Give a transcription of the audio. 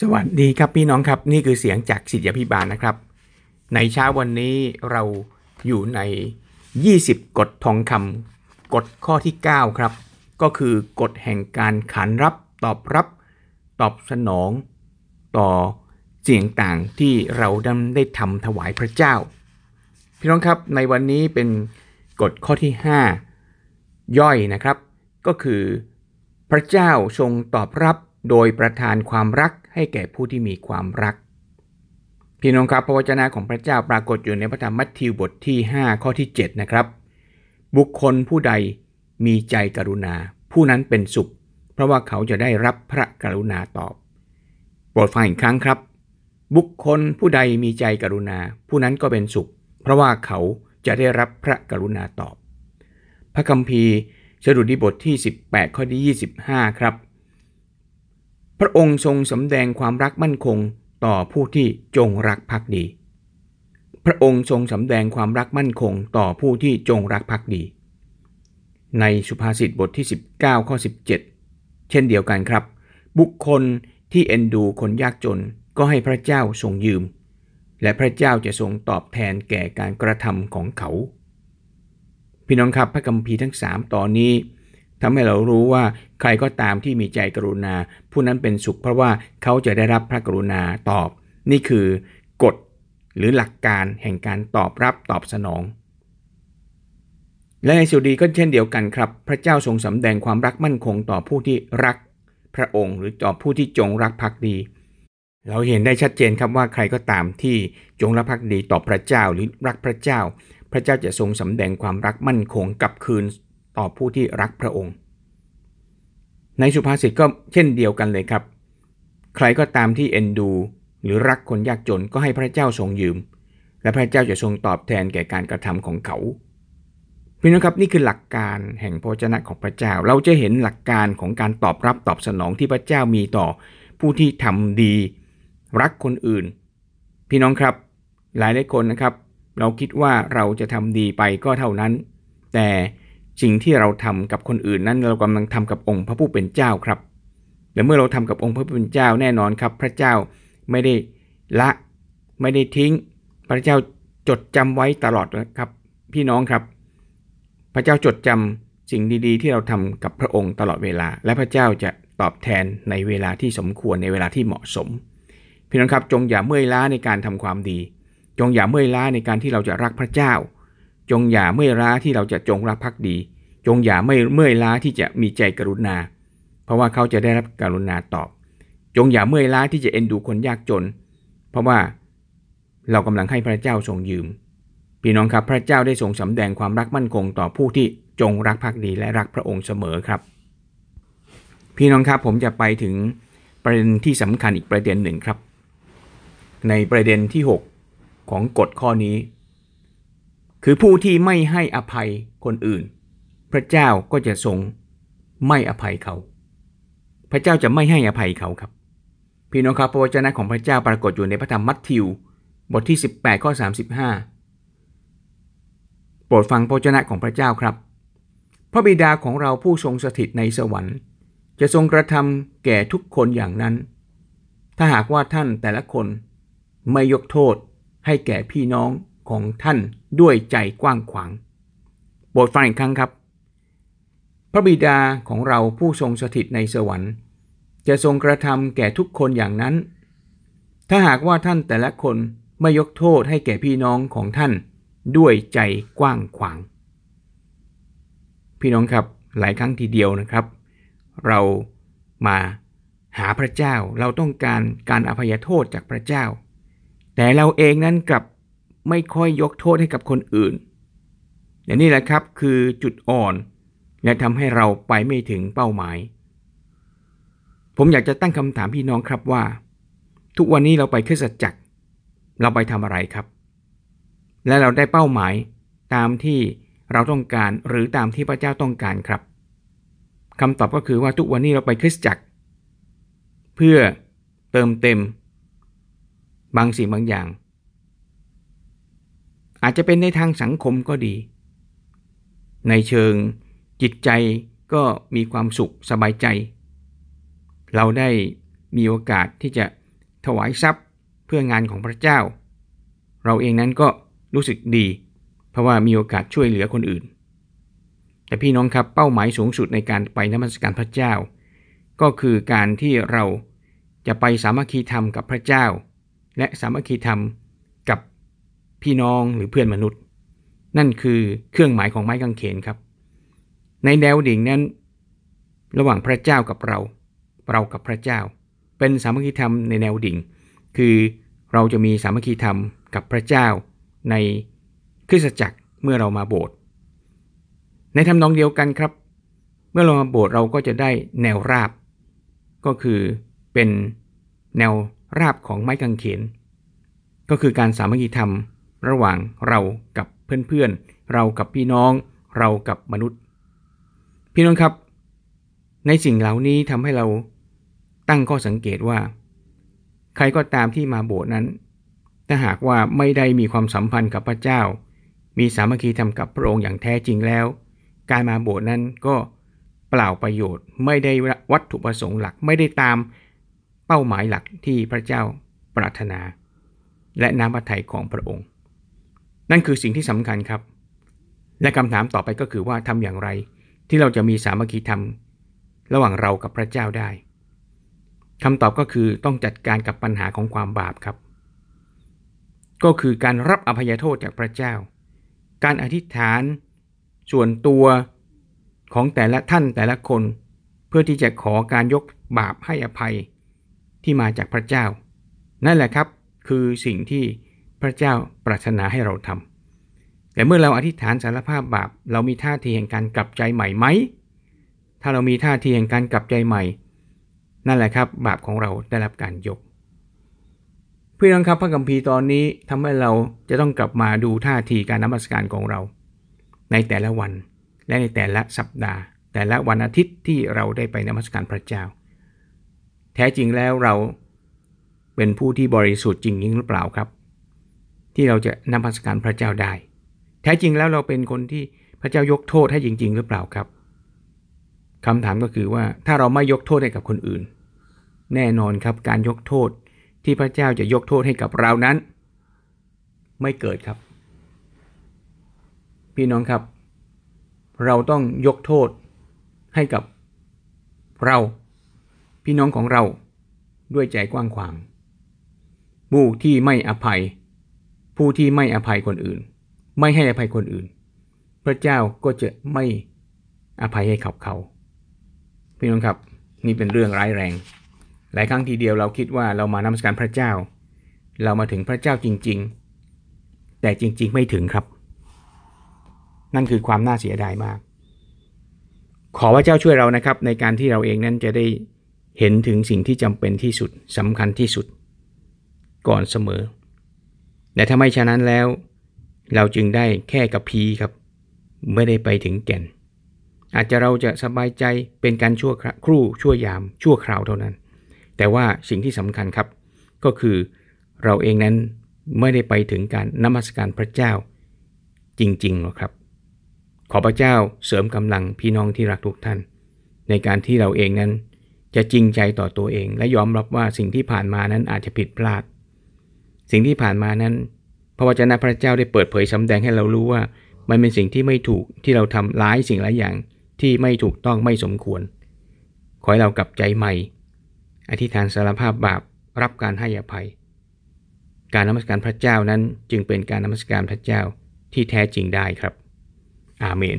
สวัสดีครับพี่น้องครับนี่คือเสียงจากสิทธิพิบาลนะครับ ในเช้าวันนี้เราอยู่ใน 20 กฎทองคำกฎข้อที่ 9 ครับ ก็คือกฎแห่งการขานรับตอบรับ ตอบสนอง ต่อเสียงต่างที่เราได้ทำถวายพระเจ้า พี่น้องครับในวันนี้เป็นกฎข้อที่ 5 ย่อยนะครับ ก็คือ พระเจ้าทรงตอบรับ โดยประทานความรักให้แก่ผู้ที่มีความรัก พี่น้องครับพระวจนะของพระเจ้าปรากฏอยู่ในพระธรรมมัทธิวบทที่ 5 ข้อที่ 7 นะครับ บุคคลผู้ใดมีใจกรุณา ผู้นั้นเป็นสุข เพราะว่าเขาจะได้รับพระกรุณาตอบ โปรดฟังอีกครั้งครับ บุคคลผู้ใดมีใจกรุณา ผู้นั้นก็เป็นสุข เพราะว่าเขาจะได้รับพระกรุณาตอบ พระคัมภีร์สดุดีบทที่ 18 ข้อที่ 25 ครับ พระองค์ทรงสำแดงความรักมั่นคงต่อผู้ที่จงรักภักดี พระองค์ทรงสำแดงความรักมั่นคงต่อผู้ที่จงรักภักดี ในสุภาษิตบทที่ 19 ข้อ 17 เช่นเดียวกันครับ บุคคลที่เอ็นดูคนยากจนก็ให้พระเจ้าทรงยืม และพระเจ้าจะทรงตอบแทนแก่การกระทำของเขา พี่น้องครับพระคัมภีร์ทั้ง 3 ตอนนี้ ทำให้เรารู้ว่าใครก็ตามที่มีใจกรุณา ผู้นั้นเป็นสุขเพราะว่าเขาจะได้รับพระกรุณาตอบ นี่คือกฎหรือหลักการแห่งการตอบรับตอบสนอง และในสุดีก็เช่นเดียวกันครับ พระเจ้าทรงสำแดงความรักมั่นคงต่อผู้ที่รัก พระองค์หรือต่อผู้ที่จงรักภักดี เราเห็นได้ชัดเจนครับว่าใครก็ตามที่จงรักภักดีต่อพระเจ้าหรือรักพระเจ้า พระเจ้าจะทรงสำแดงความรักมั่นคงกลับคืน ต่อผู้ที่รักพระองค์ ในสุภาษิตก็เช่นเดียวกันเลยครับ ใครก็ตามที่เอ็นดู หรือรักคนยากจนก็ให้พระเจ้าทรงยืม และพระเจ้าจะทรงตอบแทนแก่การกระทำของเขาพี่น้องครับนี่คือหลักการแห่งพระเจ้าของพระเจ้า เราจะเห็นหลักการของการตอบรับตอบสนองที่พระเจ้ามีต่อผู้ที่ทำดี รักคนอื่น พี่น้องครับ หลายหลายคนนะครับ เราคิดว่าเราจะทำดีไปก็เท่านั้น แต่ สิ่งที่เราทำกับคนอื่นนั้นเรากำลังทำกับองค์พระผู้เป็นเจ้าครับ และเมื่อเราทำกับองค์พระผู้เป็นเจ้าแน่นอนครับ พระเจ้าไม่ได้ละไม่ได้ทิ้ง พระเจ้าจดจำไว้ตลอดนะครับ พี่น้องครับ พระเจ้าจดจำสิ่งดีๆ ที่เราทำกับพระองค์ตลอดเวลา และพระเจ้าจะตอบแทนในเวลาที่สมควรในเวลาที่เหมาะสม พี่น้องครับจงอย่าเมื่อยล้าในการทำความดี จงอย่าเมื่อยล้าในการที่เราจะรักพระเจ้า จงอย่าเมื่อยล้าที่เราจะจงรักภักดี จงอย่าไม่เมื่อยล้าที่จะมีใจกรุณา เพราะว่าเขาจะได้รับกรุณาตอบ จงอย่าเมื่อยล้าที่จะเอ็นดูคนยากจน เพราะว่าเรากำลังให้พระเจ้าทรงยืม พี่น้องครับพระเจ้าได้ทรงสำแดงความรักมั่นคงต่อผู้ที่จงรักภักดีและรักพระองค์เสมอครับ พี่น้องครับผมจะไปถึงประเด็นที่สำคัญอีกประเด็นหนึ่งครับ ในประเด็นที่ 6 ของกฎข้อนี้ คือผู้ที่ไม่ให้อภัยคนอื่น พระเจ้าก็จะทรงไม่อภัยเขา พระเจ้าจะไม่ให้อภัยเขาครับ พี่น้องครับพระวจนะของพระเจ้าปรากฏอยู่ในพระธรรมมัทธิว บทที่ 18ข้อ35 โปรดฟังพระวจนะของพระเจ้าครับ พระบิดาของเราผู้ทรงสถิตในสวรรค์ จะทรงกระทำแก่ทุกคนอย่างนั้น ถ้าหากว่าท่านแต่ละคนไม่ยกโทษให้แก่พี่น้อง ของท่านด้วยใจกว้างขวาง โปรดฟังอีกครั้งครับ พระบิดาของเราผู้ทรงสถิตในสวรรค์ จะทรงกระทำแก่ทุกคนอย่างนั้น ถ้าหากว่าท่านแต่ละคนไม่ยกโทษให้แก่พี่น้องของท่านด้วยใจกว้างขวาง พี่น้องครับหลายครั้งทีเดียวนะครับ เรามาหาพระเจ้าเราต้องการการอภัยโทษจากพระเจ้า แต่เราเองนั้นกลับ ไม่ค่อยยกโทษให้กับคนอื่นและนี่แหละครับคือจุดอ่อน และทำให้เราไปไม่ถึงเป้าหมาย ผมอยากจะตั้งคำถามพี่น้องครับว่า ทุกวันนี้เราไปขึ้นสัจจักร เราไปทำอะไรครับ และเราได้เป้าหมายตามที่เราต้องการหรือตามที่พระเจ้าต้องการครับคำตอบก็คือว่าทุกวันนี้เราไปคริสตจักร เพื่อเติมเต็ม บางสิ่งบางอย่าง อาจจะเป็นในทางสังคมก็ดี ในเชิงจิตใจก็มีความสุขสบายใจ เราได้มีโอกาสที่จะถวายทรัพย์เพื่องานของพระเจ้า เราเองนั้นก็รู้สึกดี เพราะว่ามีโอกาสช่วยเหลือคนอื่น แต่พี่น้องครับเป้าหมายสูงสุดในการไปนมัสการพระเจ้า ก็คือการที่เราจะไปสามัคคีธรรมกับพระเจ้า และสามัคคีธรรม พี่น้องหรือเพื่อนมนุษย์ นั่นคือเครื่องหมายของไม้กางเขนครับ ในแนวดิ่งนั้น ระหว่างพระเจ้ากับเรา เรากับพระเจ้า เป็นสามัคคีธรรมในแนวดิ่ง คือเราจะมีสามัคคีธรรมกับพระเจ้า ในคริสตจักรเมื่อเรามาโบสถ์ในทำนองเดียวกันครับ เมื่อเรามาโบสถ์เราก็จะได้แนวราบ ก็คือเป็นแนวราบของไม้กางเขน ก็คือการสามัคคีธรรม ระหว่างเรากับเพื่อนๆ เรากับพี่น้อง เรากับมนุษย์ พี่น้องครับ ในสิ่งเหล่านี้ทำให้เราตั้งข้อสังเกตว่า ใครก็ตามที่มาโบสถ์นั้น ถ้าหากว่าไม่ได้มีความสัมพันธ์กับพระเจ้า มีสามัคคีธรรมกับพระองค์อย่างแท้จริงแล้ว การมาโบสถ์นั้นก็เปล่าประโยชน์ ไม่ได้วัตถุประสงค์หลักไม่ได้ตามเป้าหมายหลักที่พระเจ้าปรารถนา และน้ำพระทัยของพระองค์ นั่นคือสิ่งที่สำคัญครับ และคำถามต่อไปก็คือว่าทำอย่างไร ที่เราจะมีสามัคคีธรรม ระหว่างเรากับพระเจ้าได้คำตอบก็คือต้องจัดการกับปัญหาของความบาปครับ ก็คือการรับอภัยโทษจากพระเจ้า การอธิษฐาน ส่วนตัวของแต่ละท่านแต่ละคน เพื่อที่จะขอการยกบาปให้อภัยที่มาจากพระเจ้า นั่นแหละครับคือสิ่งที่ พระเจ้าปรารถนาให้เราทำแต่เมื่อเราอธิษฐานสารภาพบาป เรามีท่าทีแห่งการกลับใจใหม่ไหม ถ้าเรามีท่าทีแห่งการกลับใจใหม่ นั่นแหละครับ บาปของเราได้รับการยกเพื่อนครับพระคัมภีร์ตอนนี้ทำให้เราจะต้องกลับมาดูท่าทีการนมัสการของเรา ในแต่ละวันและในแต่ละสัปดาห์ แต่ละวันอาทิตย์ที่เราได้ไปนมัสการพระเจ้า แท้จริงแล้วเราเป็นผู้ที่บริสุทธิ์จริงหรือเปล่าครับ ที่เราจะนำพัสการพระเจ้าได้ แท้จริงแล้วเราเป็นคนที่พระเจ้ายกโทษให้จริง ๆ หรือเปล่าครับคำถามก็คือว่าถ้าเราไม่ยกโทษให้กับคนอื่น แน่นอนครับการยกโทษที่พระเจ้าจะยกโทษให้กับเรานั้น ไม่เกิดครับ พี่น้องครับ เราต้องยกโทษให้กับเรา พี่น้องของเราด้วยใจกว้างขวางผู้ที่ไม่อภัย ผู้ที่ไม่อภัยคนอื่น ไม่ให้อภัยคนอื่น พระเจ้าก็จะไม่อภัยให้เขาเขาพี่น้องครับนี่เป็นเรื่องร้ายแรง หลายครั้งทีเดียวเราคิดว่าเรามานมัสการพระเจ้า เรามาถึงพระเจ้าจริง ๆ แต่จริง ๆ ไม่ถึงครับ นั่นคือความน่าเสียดายมาก ขอพระเจ้าช่วยเรานะครับ ในการที่เราเองนั้นจะได้เห็นถึงสิ่งที่จำเป็นที่สุดสำคัญที่สุด ก่อนเสมอ แต่ถ้าไม่ฉะนั้นแล้ว เราจึงได้แค่กับพีครับ ไม่ได้ไปถึงแก่น อาจจะเราจะสบายใจเป็นการชั่วครู่ชั่วยาม ชั่วคราวเท่านั้น แต่ว่าสิ่งที่สำคัญครับ ก็คือเราเองนั้นไม่ได้ไปถึงการนมัสการพระเจ้า จริงๆหรอกครับ ขอพระเจ้าเสริมกำลังพี่น้องที่รักทุกท่าน ในการที่เราเองนั้นจะจริงใจต่อตัวเอง และยอมรับว่าสิ่งที่ผ่านมานั้นอาจจะผิดพลาด สิ่งที่ผ่านมานั้น พระวจนะพระเจ้าได้เปิดเผยสำแดงให้เรารู้ว่า มันเป็นสิ่งที่ไม่ถูกที่เราทำหลายสิ่งหลายอย่างที่ไม่ถูกต้องไม่สมควร ขอให้เรากลับใจใหม่ อธิษฐานสารภาพบาปรับการให้อภัย การนมัสการพระเจ้านั้นจึงเป็นการนมัสการพระเจ้าที่แท้จริงได้ครับ อาเมน